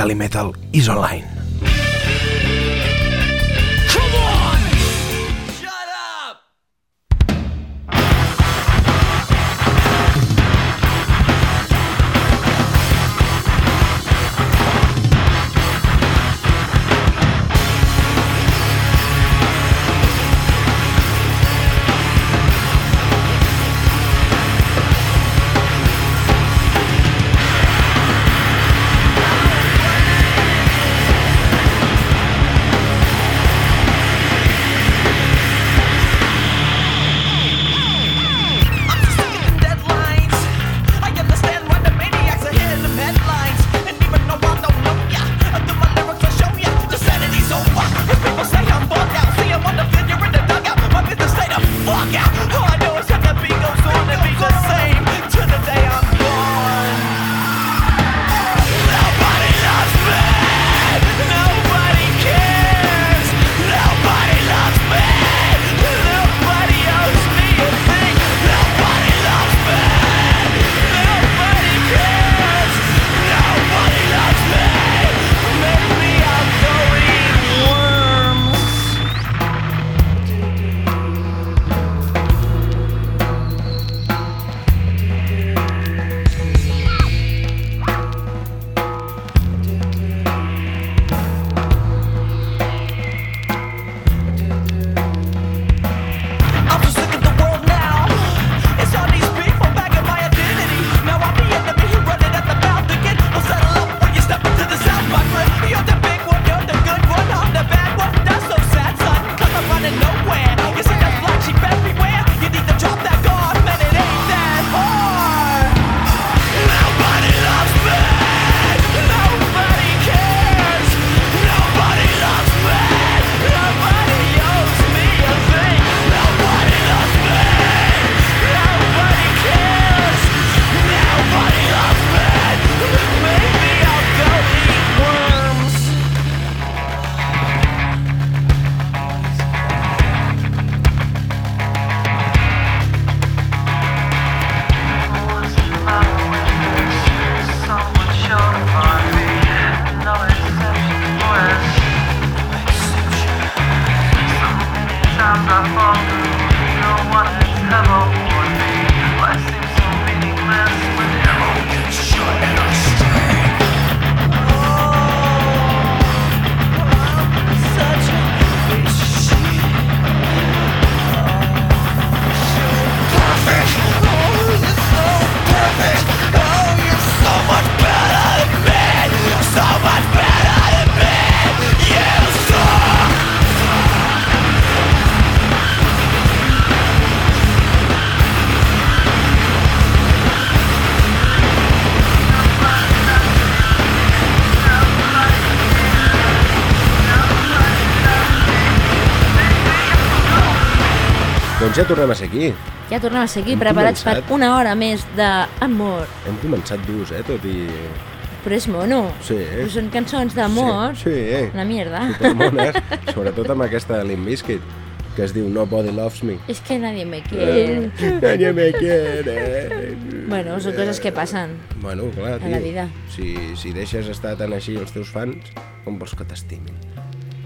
Calimetal is online. Doncs ja tornem a ser aquí. Ja tornem a ser aquí, Hem preparats començat. per una hora més d'amor. Hem començat durs, eh, tot i... Però és mono. Sí. Però són cançons d'amor. Sí, sí. Una mierda. Supermones, sobretot amb aquesta de Limp Bizkit, que es diu Nobody Loves Me. És que nadie me quiere. Nadie me quiere. Bueno, són coses que passen. Bueno, clar, A tio. la vida. Si, si deixes estar tan així els teus fans, com vols que t'estimin?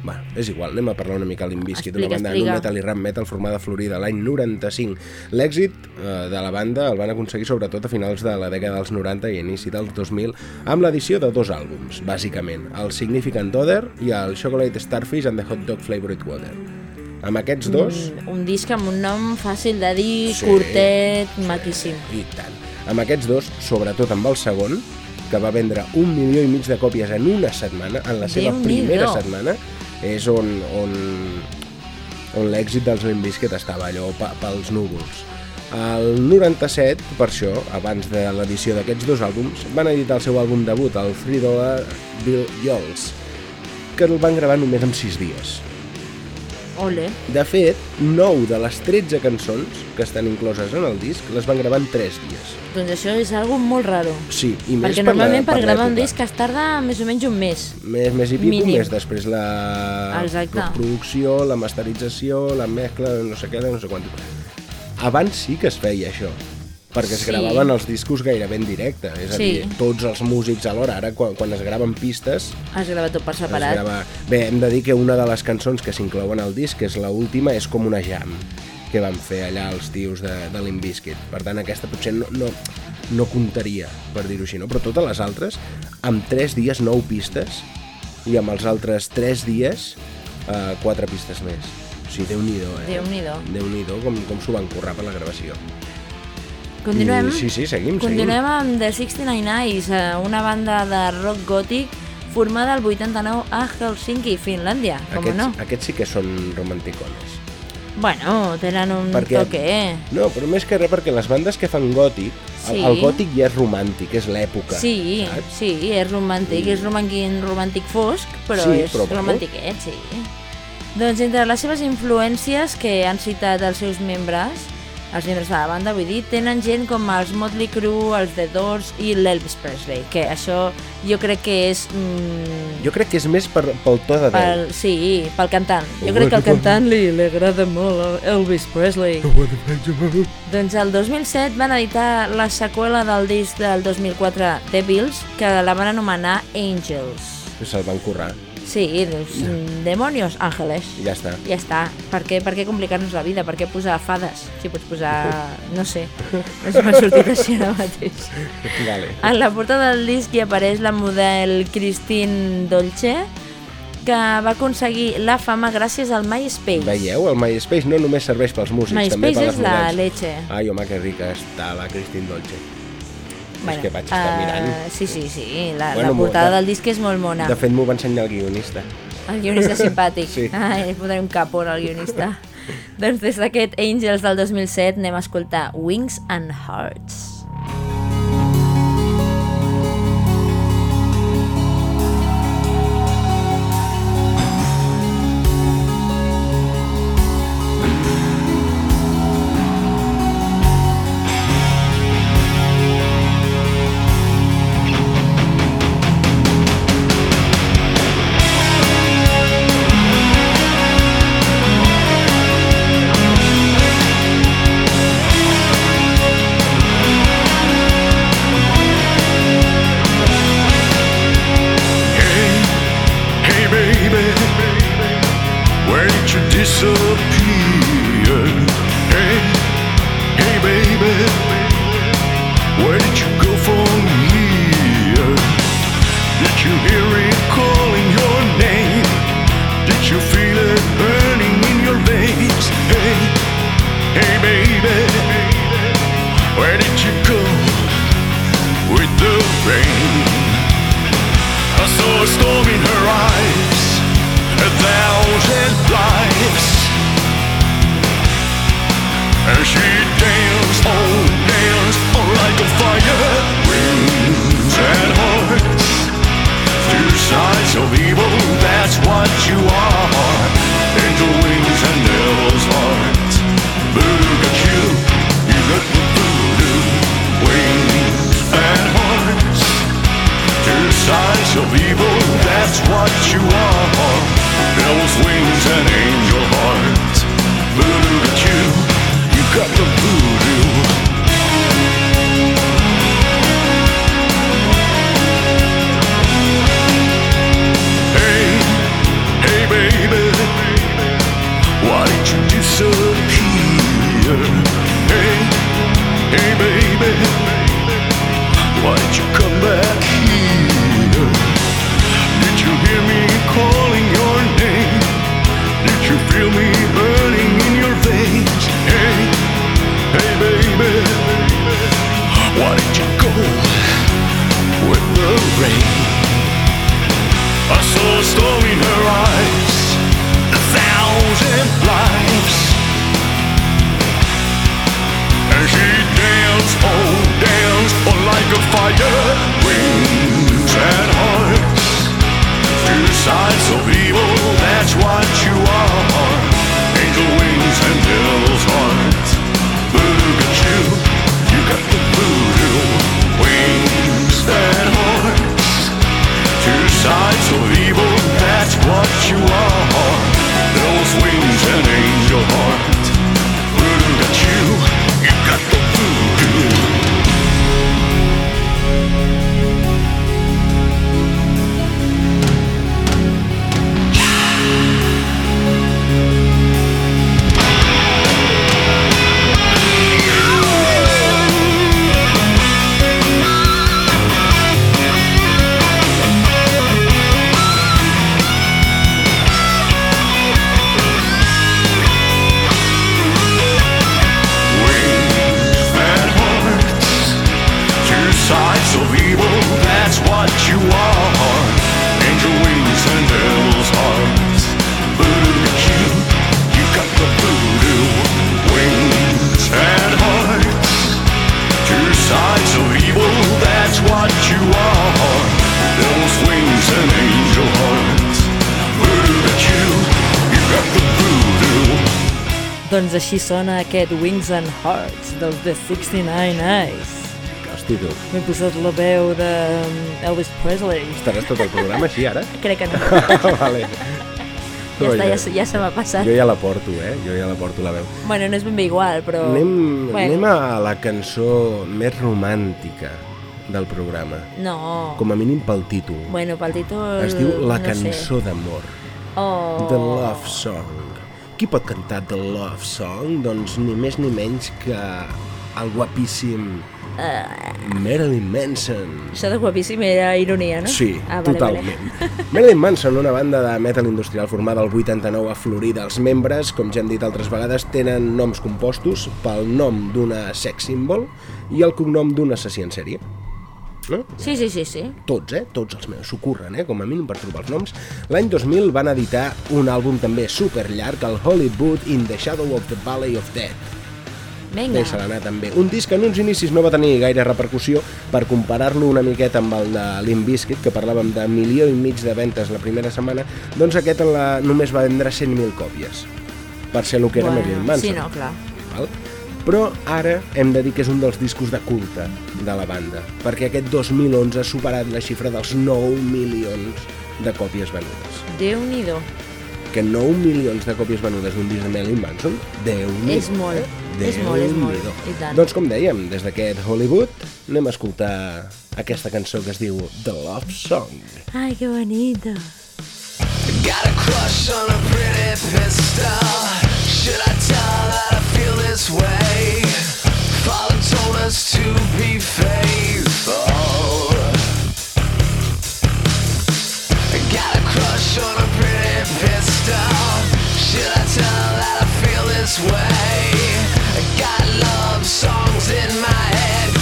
Bueno, és igual, anem a parlar una mica de Limp Bizkit, una Explica, banda explica. nu metal i rap metal formada a Florida l'any 95. L'èxit eh, de la banda el van aconseguir sobretot a finals de la dècada dels 90 i inici dels 2000 amb l'edició de dos àlbums, bàsicament, el Significant Other i el Chocolate Starfish and the Hot Dog Flavored Water. Amb aquests dos, Un, un disc amb un nom fàcil de dir, Sí. curtet, maquíssim. i tant, amb aquests dos, sobretot amb el segon, que va vendre un milió i mig de còpies en una setmana, en la seva Déu-n'hi-do. primera setmana, és on, on, on l'èxit dels Limp Bizkit estava allò pels núvols. El 97, per això, abans de l'edició d'aquests dos àlbums, van editar el seu àlbum debut, el Three Dollar Bill Yols, que el van gravar només en 6 dies. Ole. De fet, 9 de les 13 cançons que estan incloses en el disc les van gravar en 3 dies. Doncs això és algo molt raro. Sí, i més Perquè per normalment la, per, gravar un disc es tarda més o menys un mes. Més, més i pico, Mínim. més després la Exacte. la producció, la masterització, la mescla, no sé què, no sé quant. Abans sí que es feia això. Perquè es Sí. gravaven els discos gairebé en directe, és a Sí. dir, tots els músics alhora, ara quan, quan es graven pistes Has gravat tot per es separat. grava... Bé, hem de dir que una de les cançons que s'inclouen al disc, que és la última, és com una jam que van fer allà els tios de, de Limp Bizkit. Per tant, aquesta potser no, no, no comptaria, per dir-ho així, no? Però totes les altres, amb 3 dies, 9 pistes, i amb els altres 3 dies, eh, 4 pistes més. O sigui, Déu-n'hi-do, eh? Déu-n'hi-do. Déu-n'hi-do com, com s'ho van currar per la gravació. Continuem? I, sí, sí, seguim, Continuem amb The 69 Eyes, eh, una banda de rock gòtic formada el 89 a Helsinki, Finlàndia, com Aquests, no? aquests sí que són romanticones. Bueno, tenen un Perquè- toque, eh? No, però més que res perquè les bandes que fan gòtic, el, Sí. el gòtic ja és romàntic, és l'època. Sí, saps? sí, és romàntic, és romàntic, romàntic fosc, però Sí, és però romantiquet, sí. Doncs entre les seves influències que han citat els seus membres, els membres de la banda, vull dir, tenen gent com els Motley Crue, els The Doors i l'Elvis Presley, que això jo crec que és... Mm, Jo crec que és més per, pel to de veu. pel, sí, pel cantant. Jo crec que al cantant li, li agrada molt a Elvis Presley. Doncs el 2007 van editar la seqüela del disc del 2004 Devils, que la van anomenar Angels. Se'l van currar. Sí, mm, demonios, àngeles. I ja està. Ja està. Per què, per què complicar-nos la vida? Per què posar fades? Si pots posar... no sé. No m'ha sortit així ara mateix. Vale. En la portada del disc hi apareix la model Christine Dolce, que va aconseguir la fama gràcies al MySpace. Veieu? El MySpace no només serveix pels músics, també MySpace per és les la models. leche. Ai, home, que rica està la Christine Dolce. És que vaig estar eh, mirant. Sí, sí, sí. La, Bueno, la portada de- del disc és molt mona. De fet, m'ho va ensenyar el guionista. El guionista simpàtic. Sí. Ai, li posaré un capó al guionista. doncs des d'aquest Angels del 2007 anem a escoltar Wings and Hearts. Doncs així sona aquest Wings and Hearts dels The 69 Eyes. Hosti, tu. M'he posat la veu de um, Elvis Presley. Estaràs tot el programa així, ara? Crec que no. vale. Ja està, ja, se- ja se m'ha passat. Jo ja la porto, eh? Jo ja la porto la veu. Bueno, no és ben bé igual, però... Anem, bueno, anem a la cançó més romàntica del programa. No. Com a mínim pel títol. Bueno, pel títol... Es diu La no cançó d'amor. Oh. The Love Song. Qui pot cantar The Love Song? Doncs ni més ni menys que el guapíssim Marilyn Manson. Això de guapíssim era ironia, no? Sí, ah, vale, totalment. Vale. Marilyn Manson, una banda de metal industrial formada al 89 a Florida. Els membres, com ja hem dit altres vegades, tenen noms compostos pel nom d'una sex symbol i el cognom d'un assassí en sèrie. No? Sí, sí, sí, sí. Tots, eh? Tots els meus s'ocorren, eh? Com a mínim per trobar els noms. L'any 2000 van editar un àlbum també super llarg, el Hollywood in the Shadow of the Valley of Death. Vinga. Deixa anar també. Un disc que en uns inicis no va tenir gaire repercussió per comparar-lo una miqueta amb el de Limp Bizkit, que parlàvem de milió i mig de ventes la primera setmana, doncs aquest en la, només va vendre 100.000 còpies, per ser el que era Marilyn Manson. Sí, no, clar. Val? Però ara hem de dir que és un dels discos de culte de la banda, perquè aquest 2011 ha superat la xifra dels 9 milions de còpies venudes. Déu-n'hi-do. Que 9 milions de còpies venudes d'un disc de Marilyn Manson, déu nhi És molt, és molt, és molt, i tant. Doncs com dèiem, des d'aquest Hollywood anem a escoltar aquesta cançó que es diu The Love Song. Ai, que bonito. Got a crush on a pretty pistol. Should I tell that I feel this way? Father told us to be faithful. Got a crush on a pretty pistol. Should I tell that I feel this way? I got love songs in my head,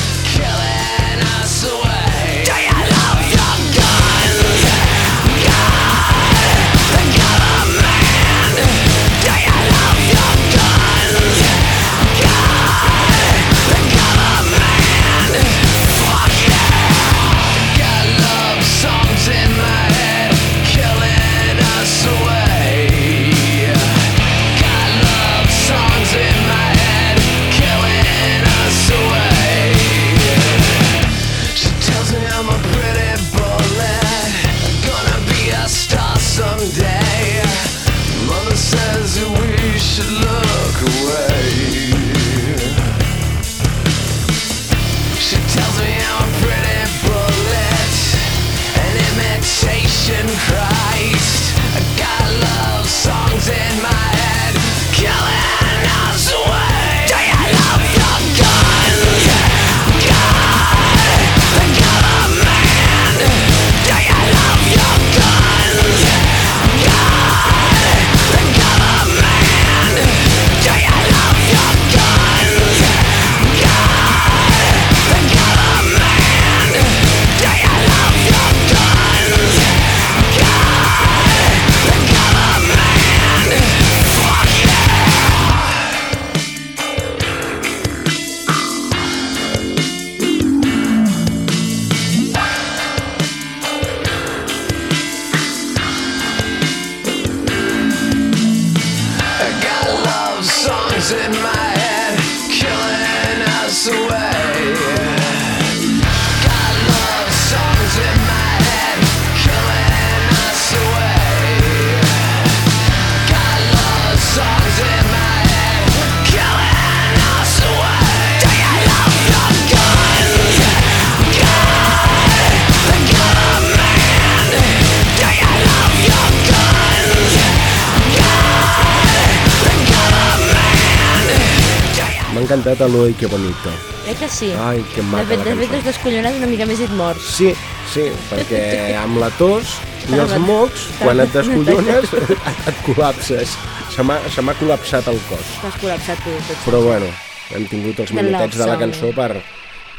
Encantat l'Oi, que bonito. Crec que sí. Ai, que de maca fet, la de fet, cançó. has descollonat una mica més dit morts. Sí, sí, perquè amb la tos i els mocs, quan et descollones, et, et col·lapses. Se m'ha col·lapsat el cos. T'has col·lapsat tu. tot. Però bueno, hem tingut els minutets de la cançó per...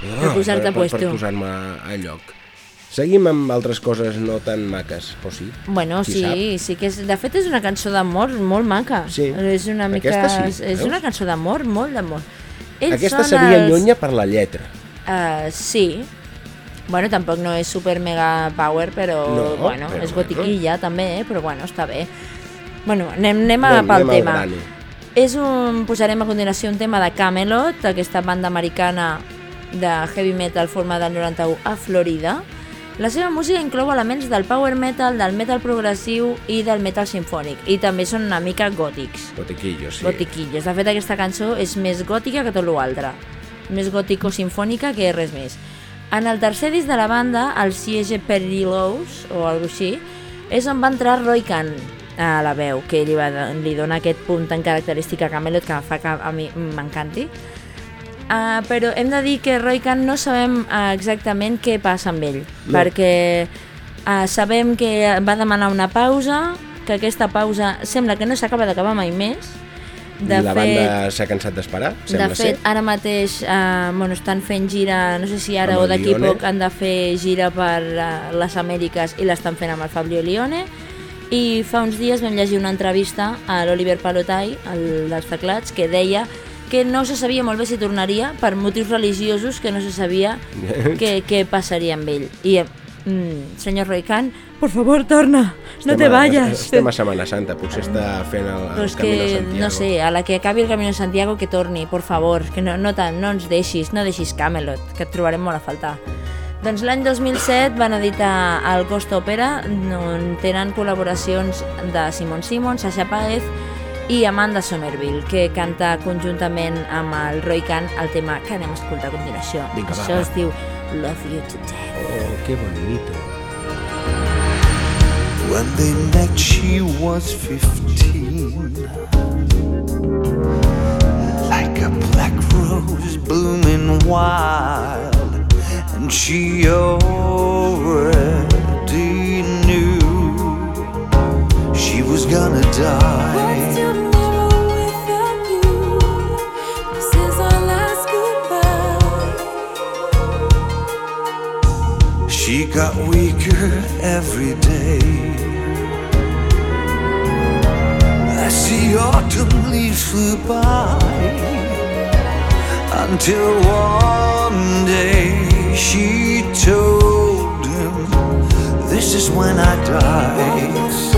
Per posar-te a per, per, puesto. posar-me a lloc. Seguim amb altres coses no tan maques, o sí? Bueno, sí, sí que és, de fet és una cançó d'amor molt maca. Sí. És una mica... Aquesta sí, és veus? una cançó d'amor, molt d'amor. Ells Aquesta seria els... llunya per la lletra. Uh, sí. Bueno, tampoc no és super mega power, però, No, bueno, però és bueno. gotiquilla també, eh? però bueno, està bé. Bueno, anem, anem a Anem- pel anem al tema. És un, posarem a continuació un tema de Camelot, aquesta banda americana de heavy metal formada el 91 a Florida. La seva música inclou elements del power metal, del metal progressiu i del metal sinfònic, i també són una mica gòtics. Botiquillos, sí. Gotiquillos. De fet, aquesta cançó és més gòtica que tot l'altre. Més gòtico-sinfònica que res més. En el tercer disc de la banda, el Siege Perilous, o alguna així, és on va entrar Roy Khan a la veu, que li, va, li dona aquest punt tan característic a Camelot que fa que a mi m'encanti. Uh, però hem de dir que Roy Khan no sabem uh, exactament què passa amb ell, No. perquè uh, sabem que va demanar una pausa, que aquesta pausa sembla que no s'acaba d'acabar mai més. De la fet, banda s'ha cansat d'esperar, de sembla fet, ser. ara mateix eh, bueno, estan fent gira, no sé si ara Amb o d'aquí poc han de fer gira per eh, les Amèriques i l'estan fent amb el Fabio Lione i fa uns dies vam llegir una entrevista a l'Oliver Palotai, el dels teclats, que deia que no se sabia molt bé si tornaria per motius religiosos que no se sabia què, passaria amb ell. I, mm, senyor Roy Khan, por favor, torna, no Estem te a- vayas. Estem a Setmana Santa, potser està fent el, Però el Camino que, Santiago. no sé, a la que acabi el Camino de Santiago que torni, por favor, que no, no, tant, no ens deixis, no deixis Camelot, que et trobarem molt a faltar. Doncs l'any 2007 van editar el Ghost Opera, on tenen col·laboracions de Simon Simon, Sasha Páez i Amanda Somerville, que canta conjuntament amb el Roy Khan el tema que anem a escoltar a continuació. Vinga, va, Això va. es diu Love You to Death. Oh, que bonito. When they met, she was 15. Like a black rose blooming wild. And she already every day. As the autumn leaves flew by, until one day she told him, This is when I die.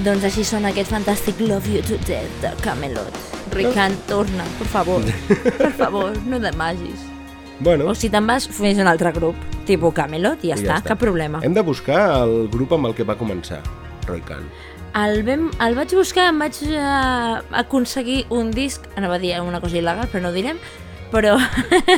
Doncs així sona aquest fantàstic Love You to Death de Camelot. Ricard, torna, per favor. Per favor, no demagis. Bueno, O si te'n vas, fes un altre grup, tipus Camelot, i ja, i està, cap problema. Hem de buscar el grup amb el que va començar, Roy Khan. El, vam, el vaig buscar, em vaig uh, aconseguir un disc, anava a dir una cosa il·legal, però no ho direm, però,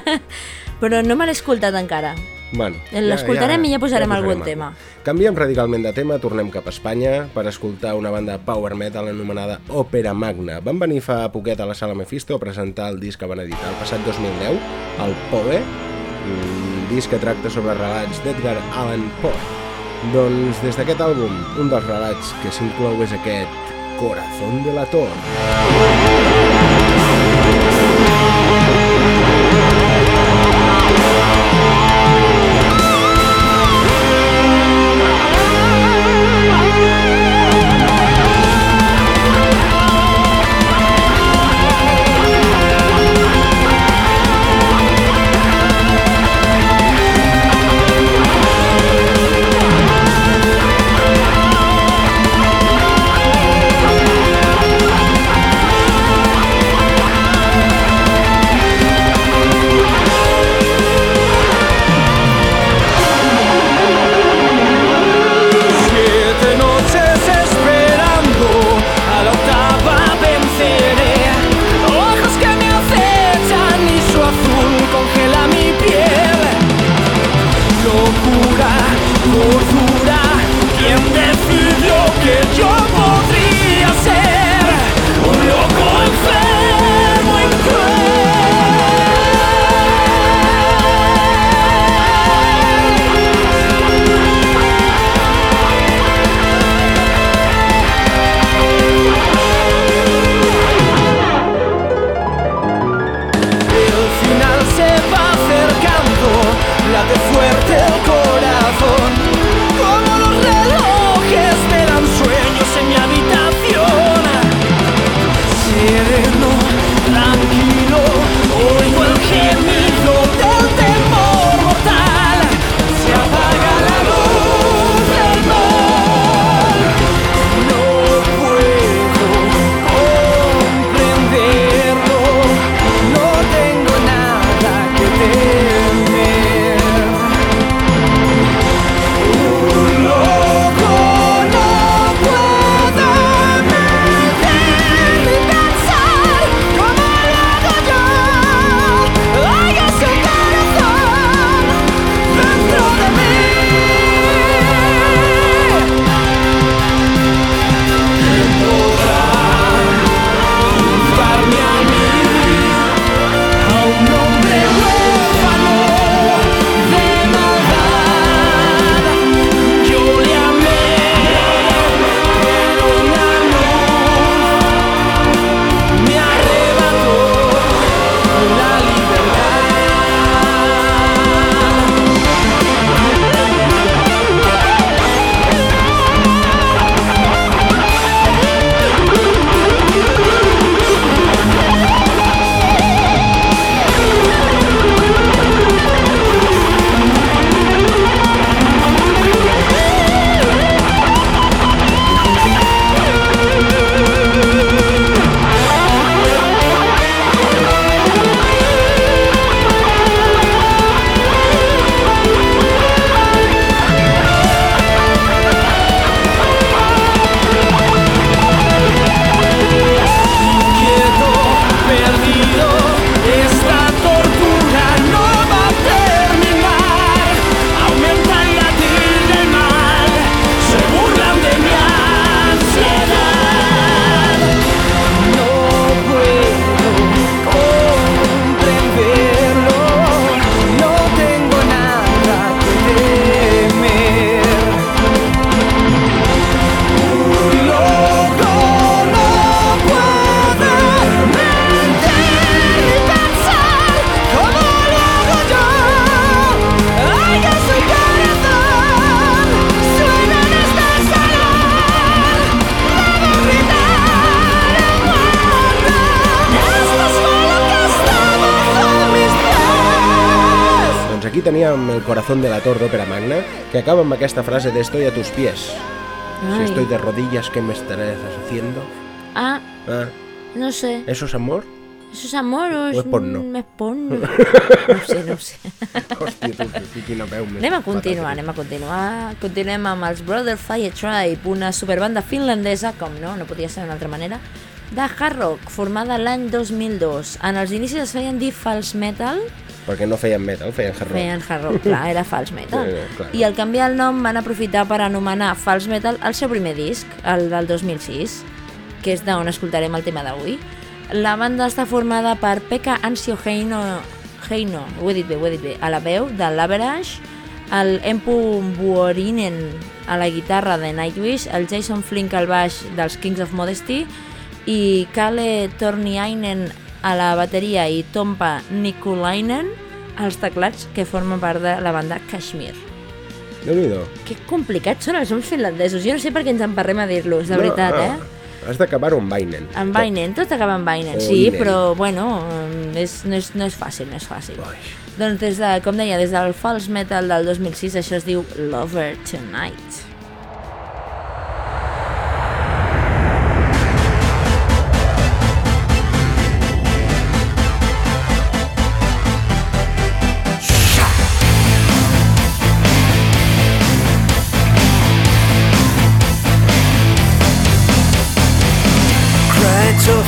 però no me l'he escoltat encara. Bueno, L'escoltarem i ja posarem algun algo. tema. Canviem radicalment de tema, tornem cap a Espanya per escoltar una banda power metal anomenada Òpera Magna. Van venir fa poquet a la Sala Mephisto a presentar el disc que van editar el passat 2010, el Poe, un disc que tracta sobre relats d'Edgar Allan Poe. Doncs des d'aquest àlbum, un dels relats que s'inclou és aquest Corazón de la Torre. Corazón de la Torre d'Òpera Magna, que acaba amb aquesta frase de Estoy a tus pies. Si Ay. estoy de rodillas, ¿qué me estarás haciendo? Ah, Ah, no sé. ¿Eso es amor? ¿Eso és amor o és, és porno? és porno? No sé, no sé. Hòstia, tu, tu, tu, quina veu més... Anem a continuar, anem a continuar. Continuem amb els Brother Fire Tribe, una superbanda finlandesa, com no, no podia ser d'una altra manera, de hard rock, formada l'any 2002. En els inicis es feien dir false metal, Perquè no feien metal, feien hard rock. feien hard rock, clar, era false metal. Sí, clar. I al canviar el nom van aprofitar per anomenar false metal el seu primer disc, el del 2006, que és d'on escoltarem el tema d'avui. La banda està formada per Pekka Ansio Heino, Heino, ho he dit bé, ho he dit bé, a la veu de l'Average, el Empu Buorinen a la guitarra de Nightwish, el Jason Flink al baix dels Kings of Modesty i Kalle Torniainen a la bateria i Tompa Nikulainen als teclats que formen part de la banda Kashmir. déu nhi Que complicats són els noms finlandesos. Jo no sé per què ens emparrem a dir-los, de veritat, eh? Has d'acabar-ho amb Bainen. En Bainen, tot acaba en Bainen, O sí, Inen. però, bueno, mm, és, no, és, no és fàcil, no és fàcil. Ai. Doncs des de, com deia, des del false metal del 2006, això es diu Lover Tonight.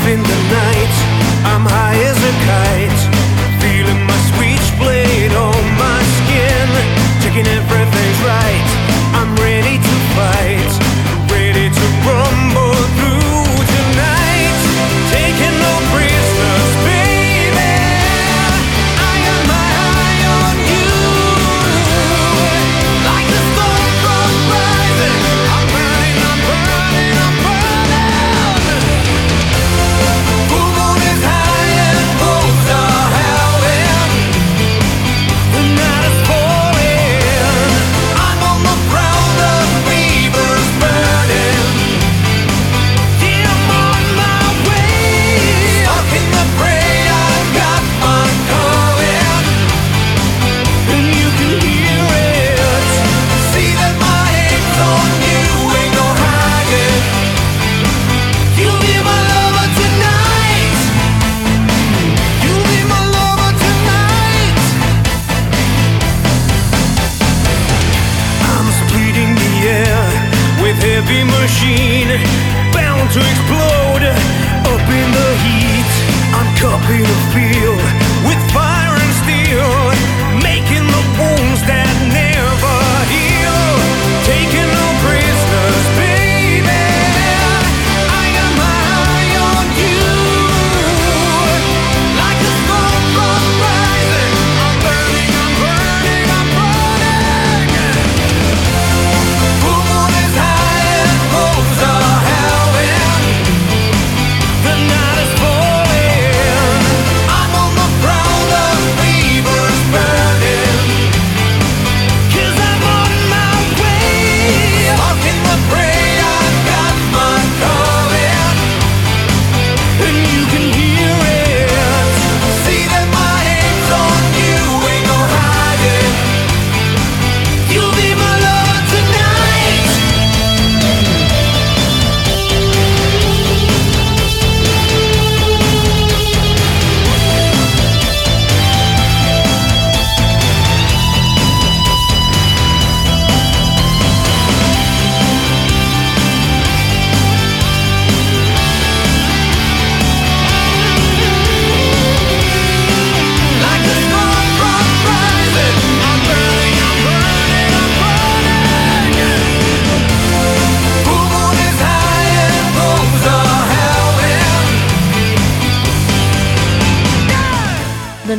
In the night. I'm high as a kite.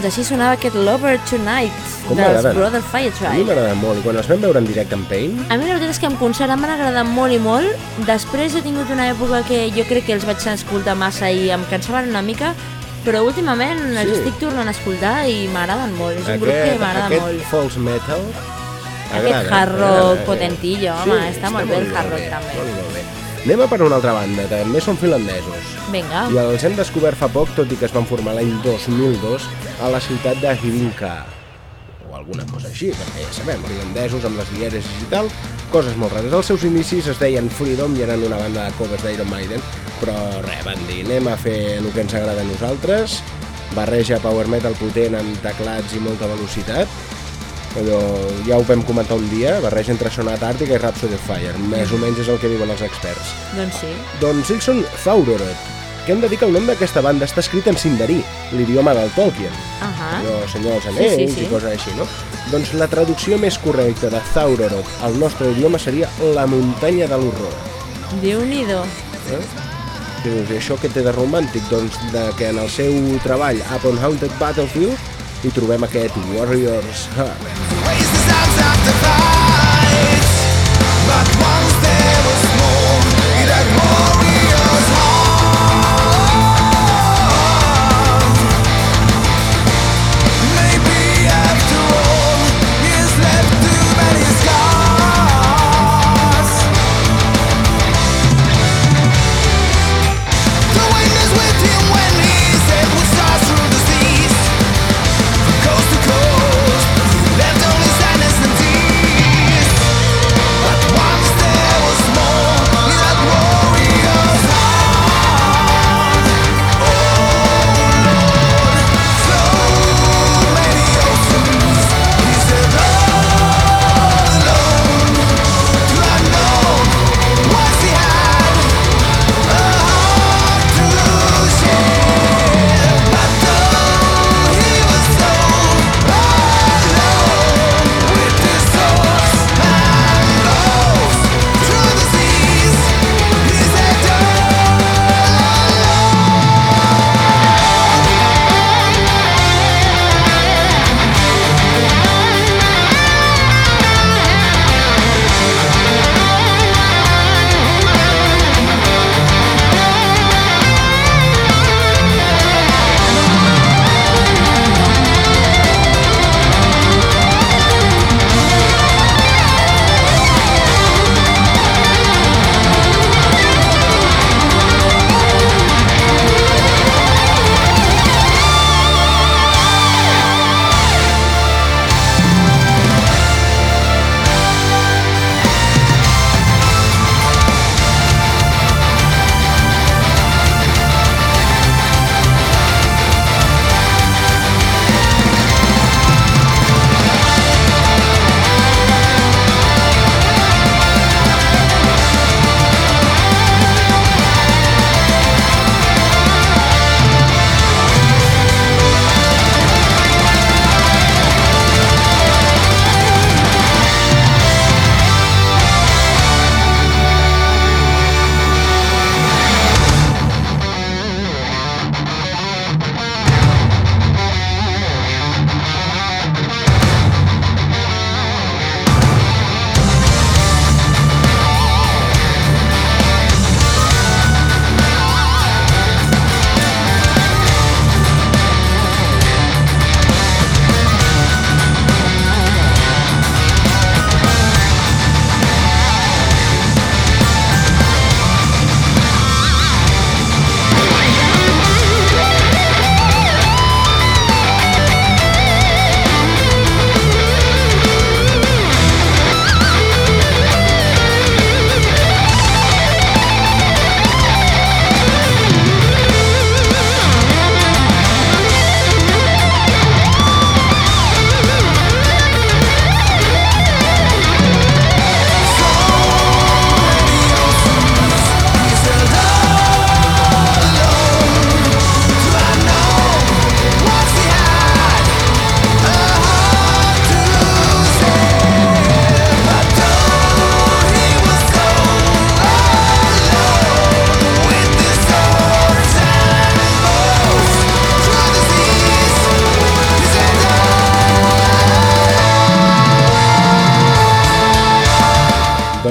Doncs així sonava aquest Lover Tonight Com dels. Brother Fire A mi m'agrada molt, i quan els vam veure en directe en Pain, A mi la veritat és que en concert em van agradar molt i molt. Després he tingut una època que jo crec que els vaig escoltar massa i em cansaven una mica, però últimament sí. els Sí. estic tornant a escoltar i m'agraden molt. És un grup que aquest, m'agrada aquest molt. false metal Aquest agrada, hard rock eh? potentillo, home, està molt bé el hard rock també. Molt, molt bé. Anem a per una altra banda, també són finlandesos. Vinga, I els hem descobert fa poc, tot i que es van formar l'any 2002 a la ciutat de Hyvinkää, o alguna cosa així, perquè ja sabem, irlandesos amb les dièresis i tal, coses molt rares. Els seus inicis es deien Freedom i eren una banda de covers d'Iron Maiden, però res, van dir, anem a fer el que ens agrada a nosaltres, barreja power metal potent amb teclats i molta velocitat, allò, ja ho vam comentar un dia, barreja entre Sonata Àrtica i Rhapsody of Fire, més o menys és el que diuen els experts. Doncs sí. Doncs ells són Thaurorod, que hem de dir que el nom d'aquesta banda està escrit en sindarí, l'idioma del Tolkien. Ahà. Allò, Senyor dels Sí, Anells sí, sí. i coses així, no? Doncs la traducció més correcta de Thaurorod al nostre idioma seria la muntanya de l'horror. Déu-n'hi-do. Eh? Dius, i això que té de romàntic? Doncs de que en el seu treball Upon Haunted Battlefield hi trobem aquest Warriors Heart.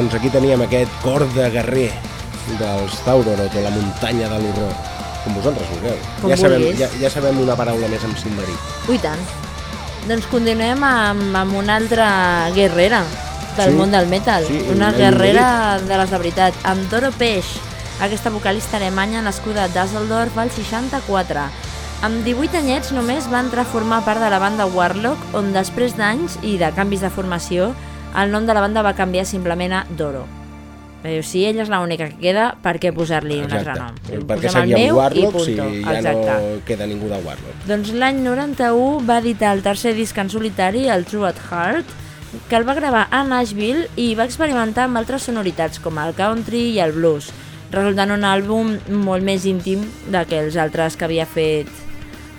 Doncs aquí teníem aquest cor de guerrer dels Taurorot o la muntanya de l'horror. Com vosaltres vulgueu. Com ja, sabem, vulguis. ja, ja sabem una paraula més amb sindarí. Ui, tant. Doncs continuem amb, amb una altra guerrera del Sí, món del metal. sí, una guerrera de les de veritat. Amb Doro Peix, aquesta vocalista alemanya nascuda a Düsseldorf al 64. Amb 18 anyets només va entrar a formar part de la banda Warlock, on després d'anys i de canvis de formació, el nom de la banda va canviar simplement a Doro. Però si ella és l'única que queda, per què posar-li un altre nom? Perquè seríem meu i Warlocks i, punto. ja Exacte. no queda ningú de Warlock. Doncs l'any 91 va editar el tercer disc en solitari, el True at Heart, que el va gravar a Nashville i va experimentar amb altres sonoritats com el country i el blues, resultant un àlbum molt més íntim de que els altres que havia fet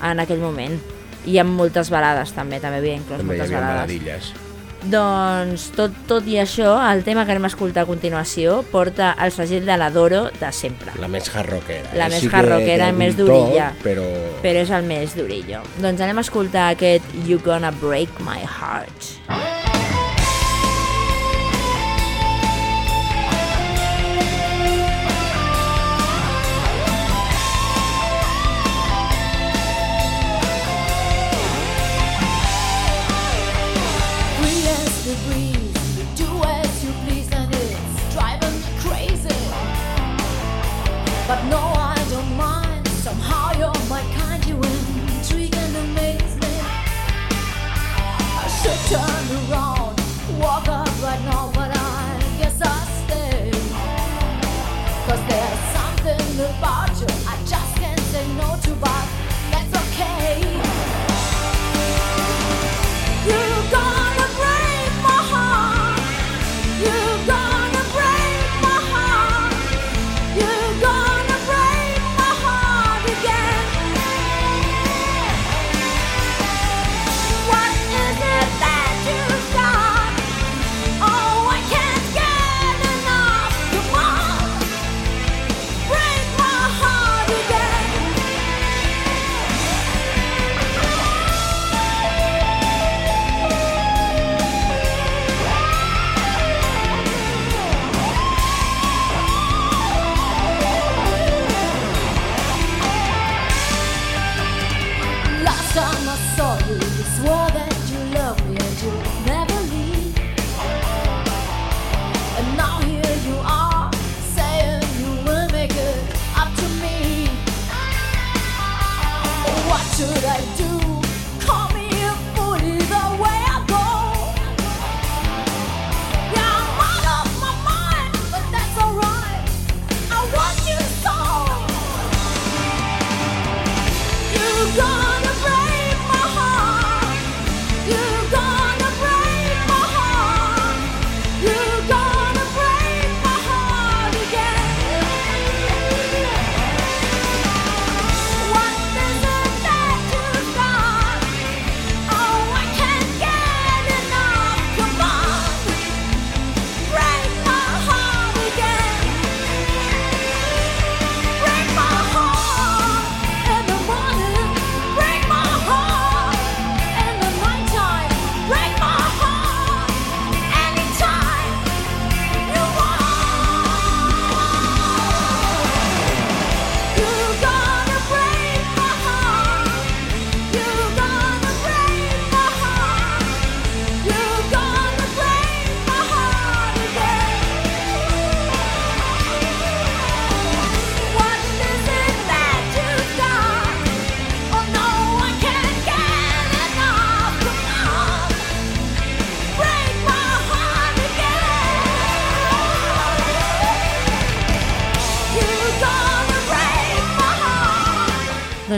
en aquell moment. I amb moltes balades també, també havia inclòs També moltes balades. baladilles. Doncs tot, tot i això, el tema que anem a escoltar a continuació porta el segell de la Doro de sempre. La més hard rockera. La eh? més sí més durilla. Però... però és el més durillo. Doncs anem a escoltar aquest You Gonna Break My Heart. Free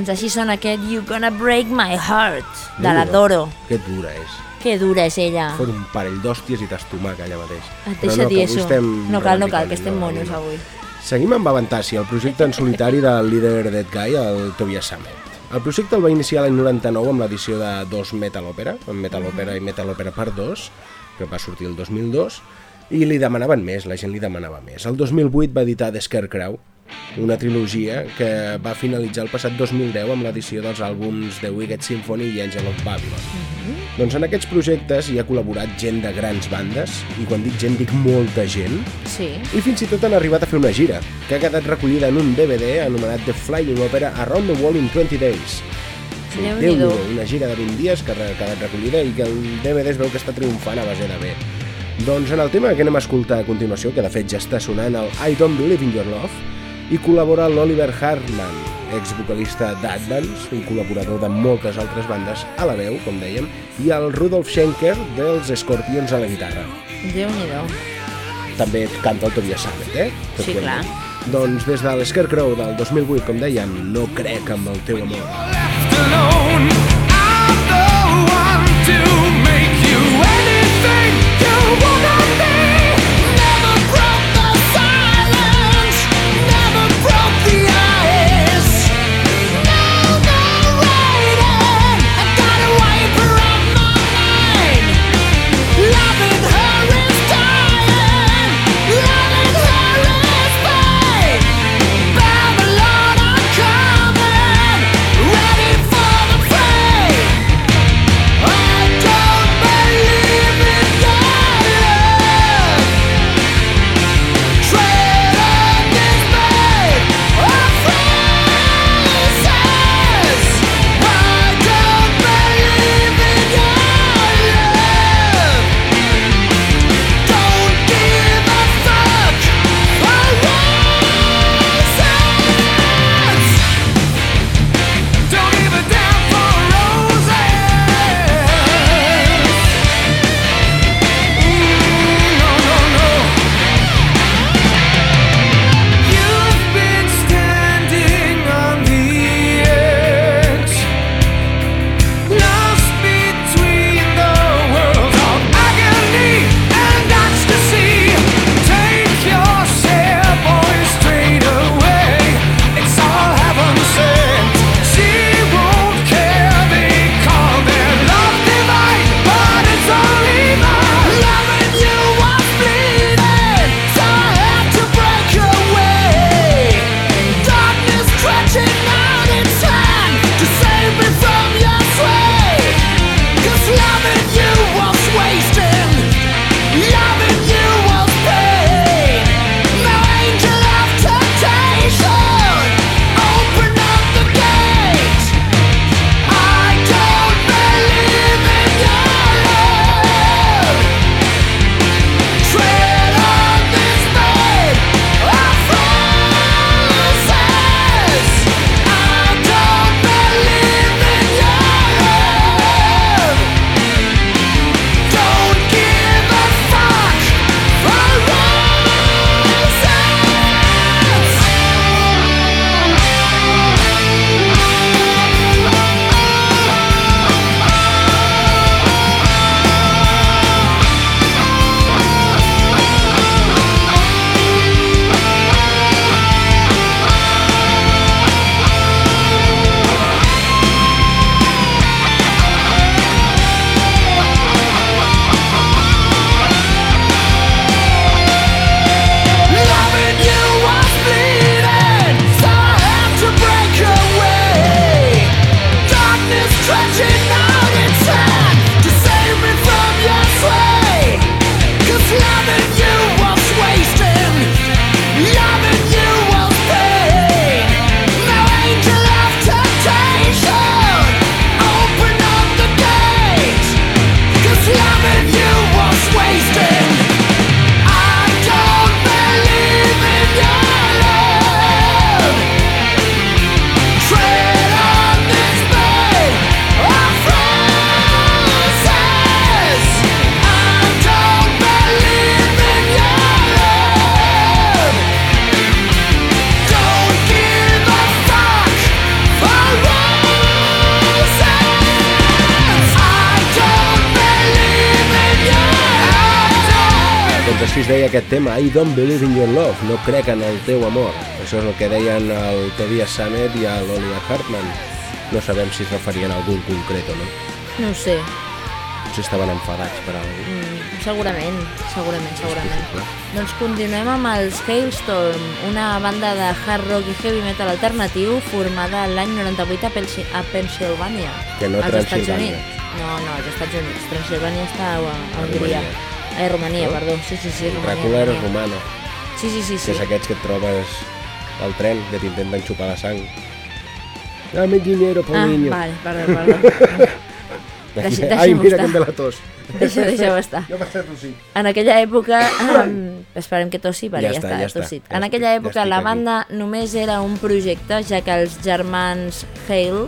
Doncs així sona aquest You Gonna Break My Heart, de la. Doro. Que dura és. Que dura és ella. Fot un parell d'hòsties i t'estomaca allà mateix. Et deixa no, dir això. No cal, no cal, que estem no, monos no. avui. Seguim amb Avantasi, el projecte en solitari del líder Dead Guy, el Tobias Sammet. El projecte el va iniciar l'any 99 amb l'edició de dos Metal Opera, amb Metal Opera i Metal Opera Part 2, que va sortir el 2002, i li demanaven més, la gent li demanava més. El 2008 va editar The Scarecrow, una trilogia que va finalitzar el passat 2010 amb l'edició dels àlbums The Wicked Symphony i Angel of Babylon. Doncs en aquests projectes hi ha col·laborat gent de grans bandes, i quan dic gent dic molta gent, Sí. i fins i tot han arribat a fer una gira, que ha quedat recollida en un DVD anomenat The Flying Opera Around the World in 20 Days. Sí, Déu-n'hi-do. Déu-n'hi-do, una gira de 20 dies que ha quedat recollida i que el DVD es veu que està triomfant a base de bé. Doncs en el tema que anem a escoltar a continuació, que de fet ja està sonant el I Don't Believe in Your Love, hi col·labora l'Oliver Hartman, ex-vocalista d'Advance, un col·laborador de moltes altres bandes a la veu, com dèiem, i el Rudolf Schenker dels Scorpions a la guitarra. Déu-n'hi-do. També canta el Tobias Sammet, eh? Tot Sí, clar. dit. Doncs des de l'Scarecrow del 2008, com dèiem, no crec amb el teu amor. alone. I'm the one to make you anything you wanna Touching deia aquest tema, I don't believe in your love, no crec en el teu amor. Això és el que deien el Tobias Sammet i l'Oliver Hartman. No sabem si es referien a algun concret o no. No sé. Potser estaven enfadats per algú. Mm, segurament, segurament, segurament. Doncs continuem amb els Hailstorm, una banda de hard rock i heavy metal alternatiu formada l'any 98 a, Pensi a Pennsylvania, Que no als Estats Transilvània. Units. No, no, als Estats Units. Transilvània està a, a Hongria. Eh, Romania, No? perdó. Sí, sí, sí, Romania. Dràcula era Romania. romano, Sí, sí, sí, que sí. és aquests que et trobes al tren, que t'intenten xupar la sang. Dame dinero, Ah, niño. vale, perdó, perdó. Deixi- Ai, deixem-ho mira estar. que em ve la tos. Deixa, deixa-ho estar. No passa tossit. En aquella època, um, esperem que tossi, perquè Ja ja, està, ja està. tossit. Ja en aquella ja època estic la aquí. banda només era un projecte, ja que els germans Hale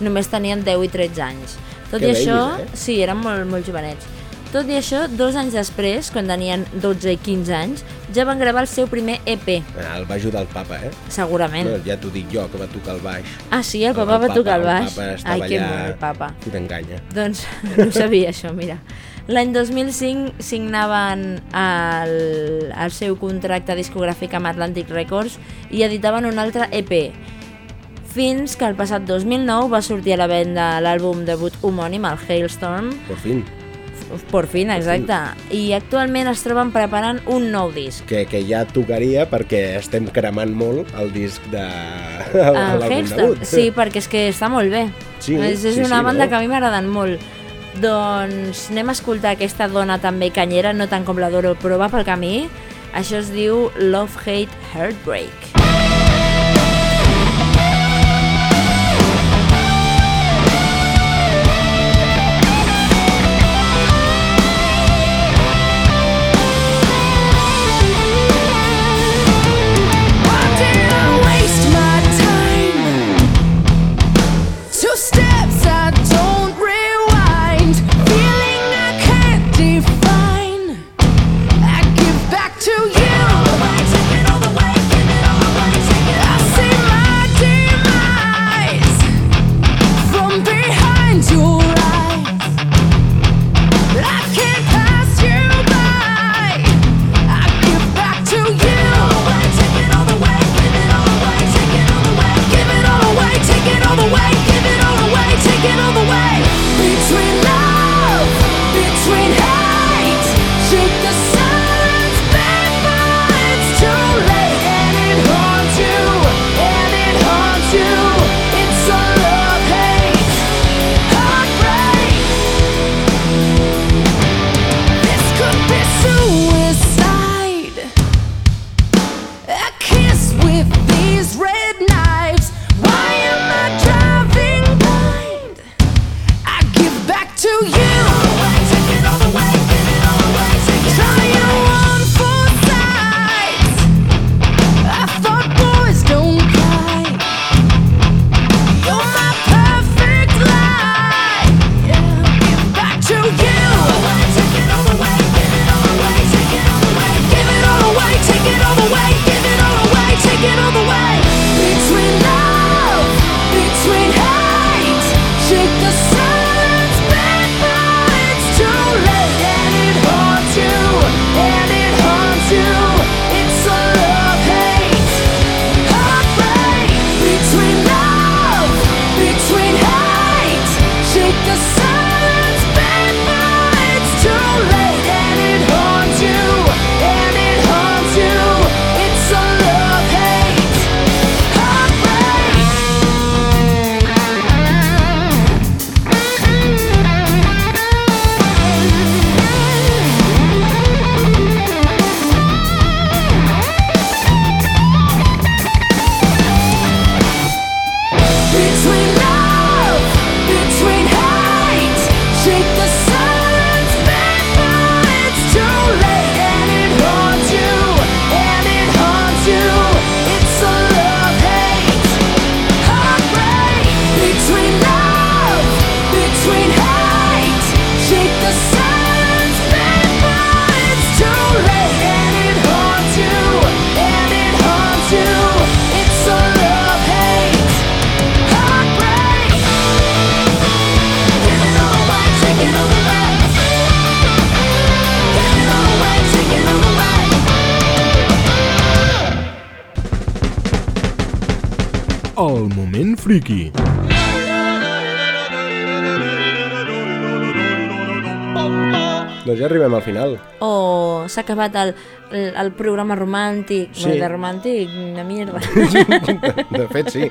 només tenien 10 i 13 anys. Tot Que i això, vells, eh? sí, eren molt, molt jovenets. Tot i això, dos anys després, quan tenien 12 i 15 anys, ja van gravar el seu primer EP, el va ajudar el papa, eh? segurament. No, ja t'ho dic jo, que va tocar el baix. Ah, sí, el papa va tocar el baix. El papa Ai, estava que allà... mono, el papa. Fotent canya. Doncs no ho sabia això, mira. L'any 2005 signaven el, el seu contracte discogràfic amb Atlantic Records i editaven un altre EP. Fins que el passat 2009 va sortir a la venda l'àlbum debut homònim, el Hailstorm, Per fin. Por fin, exacte, i actualment es troben preparant un nou disc. Que, que ja tocaria perquè estem cremant molt el disc de... El l'àlbum Hailstorm, debut. sí, perquè és que està molt bé. Sí, és, és sí, una sí, banda no? que a mi m'agraden molt. Doncs anem a escoltar aquesta dona també canyera, no tant com la Doro, però va pel camí. Això es diu Love, Hate, Heartbreak. Friki. Doncs ja arribem al final. O s'ha acabat el, el, el programa romàntic, Sí. sí. de romàntic, una mierda. De fet, sí.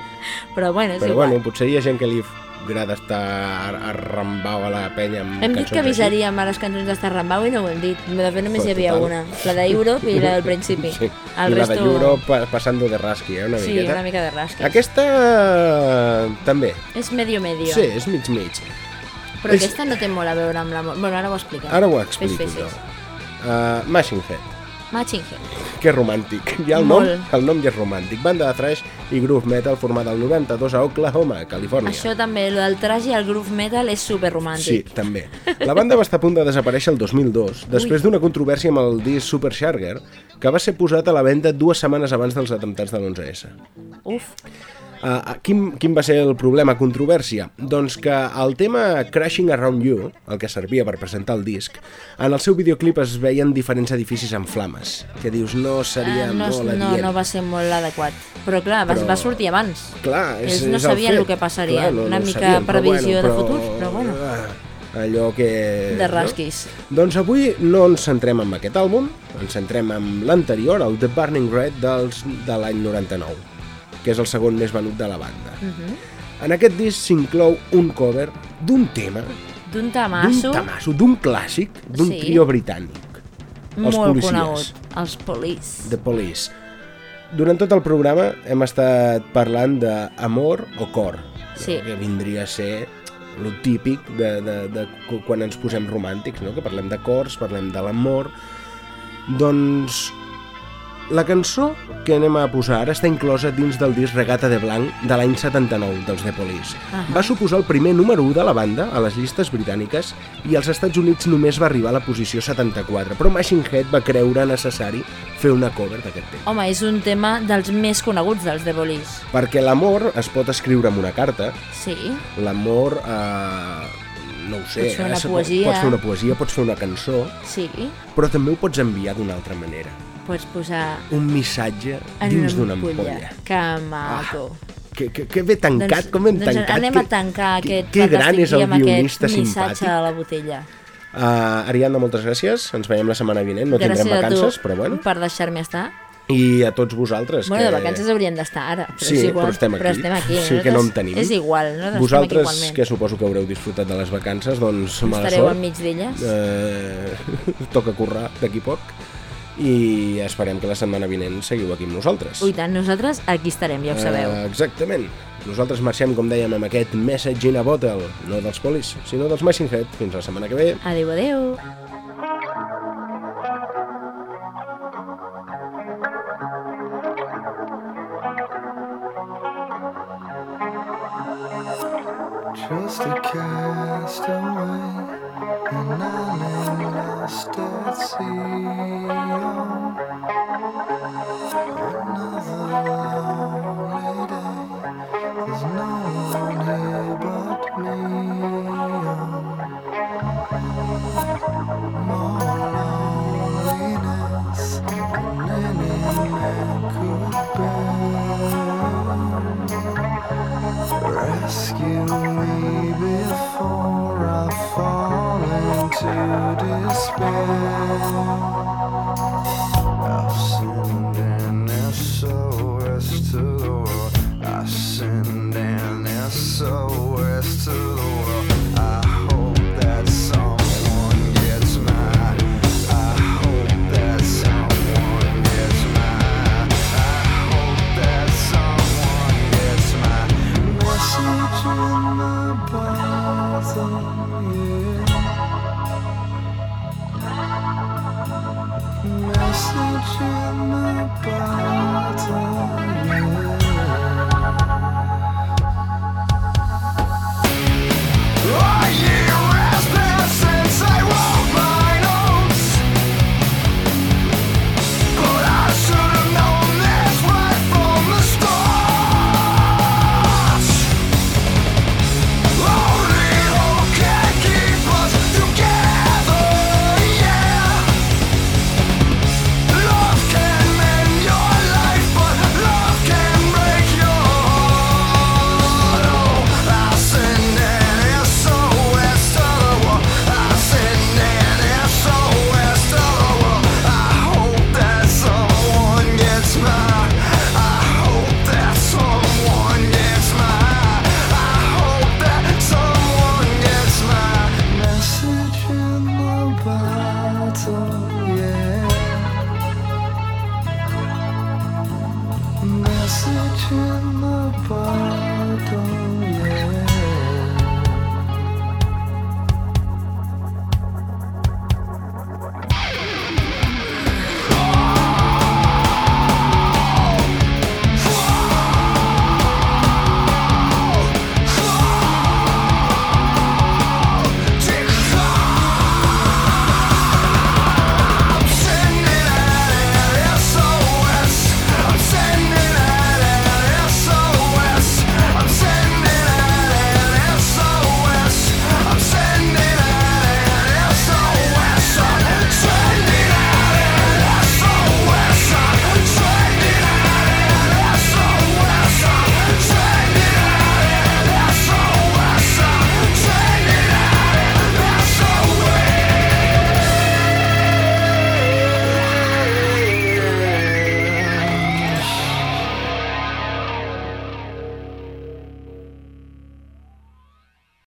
Però bueno, és Però igual. bueno, potser hi ha gent que li agrada estar a- arrambau a la penya amb Hem dit que així. avisaríem a les cançons d'Estarrambau i no ho hem dit. De fet, només Però hi havia total. una. La d'Europe i la del principi. Sí. El I la resto... de Euro pa passando de rasqui, eh, una Sí, miqueta. una mica de rasca. Aquesta eh, també. És medio medio. Sí, és mig mig. Però És- aquesta no té molt a veure amb l'amor. Bueno, ara ho explica. Ara ho Fes, explico fes, jo. fes. Uh, Machine Head. Matching Head. Que romàntic. Ja el nom, el nom ja és romàntic. Banda de thrash i groove metal formada al 92 a Oklahoma, Califòrnia. Això també, el del trash i el groove metal és super Sí, romàntic. també. La banda va estar a punt de desaparèixer el 2002, després d'una controvèrsia amb el disc Super Sharger, que va ser posat a la venda dues setmanes abans dels atemptats de l'11S. Uf, Uh, quin, quin va ser el problema, controvèrsia? Doncs que el tema Crashing Around You, el que servia per presentar el disc, en el seu videoclip es veien diferents edificis en flames, que dius, no seria eh, no, molt no, adient. no va ser molt adequat. Però clar, va, Però- va sortir abans. Clar, és, Ells no és el sabien fet. el que passaria. Clar, no, Una no mica sabien, però previsió bueno, de futur, però bueno. ah, Allò que... De rasquis. No? Doncs avui no ens centrem en aquest àlbum, ens centrem en l'anterior, el The Burning Red dels, de l'any 99, que és el segon més venut de la banda. Mhm. En aquest disc s'inclou un cover d'un tema, D'un d'un tamasso tamasso, d'un clàssic, d'un Sí. trio britànic. els molt policies. conegut. Els police. The Police. Durant tot el programa hem estat parlant d'amor o cor, Sí. que vindria a ser lo típic de, de, de cu- quan ens posem romàntics, no? que parlem de cors, parlem de l'amor. Doncs la cançó que anem a posar ara està inclosa dins del disc Regata de Blanc de l'any 79 dels The Police. Ahà. Va suposar el primer número 1 de la banda a les llistes britàniques i als Estats Units només va arribar a la posició 74, però Machine Head va creure necessari fer una cover d'aquest tema. Home, és un tema dels més coneguts dels The Police. Perquè l'amor es pot escriure amb una carta, Sí, l'amor, eh, no ho sé, Pots fer eh, una se- poesia. pots fer una poesia, pots fer una cançó, sí. però també ho pots enviar d'una altra manera. Pots posar Un missatge dins una d'una ampolla. Que maco. Que, que, que ben tancat, com hem doncs tancat. anem que, a tancar que, aquest que gran és el guionista aquest missatge simpàtic. a la botella. Uh, Ariadna, moltes gràcies. Ens veiem la setmana vinent. No Gràcies tindrem vacances, però bueno. per deixar-me estar. I a tots vosaltres. Bueno, que... de vacances haurien d'estar ara, però Sí, és igual. però estem aquí. Però estem aquí. Sí, que no en tenim. És igual, nosaltres estem aquí Vosaltres, igualment. que suposo que haureu disfrutat de les vacances, doncs mala Estareu sort. enmig d'elles. Eh, toca currar d'aquí poc i esperem que la setmana vinent seguiu aquí amb nosaltres. Ui, tant, nosaltres aquí estarem, ja ho sabeu. Eh, exactament. Nosaltres marxem, com dèiem, amb aquest Message in a Bottle, no dels Polis, sinó dels Machine Head. Fins la setmana que ve. Adéu, adéu. Just a castaway, and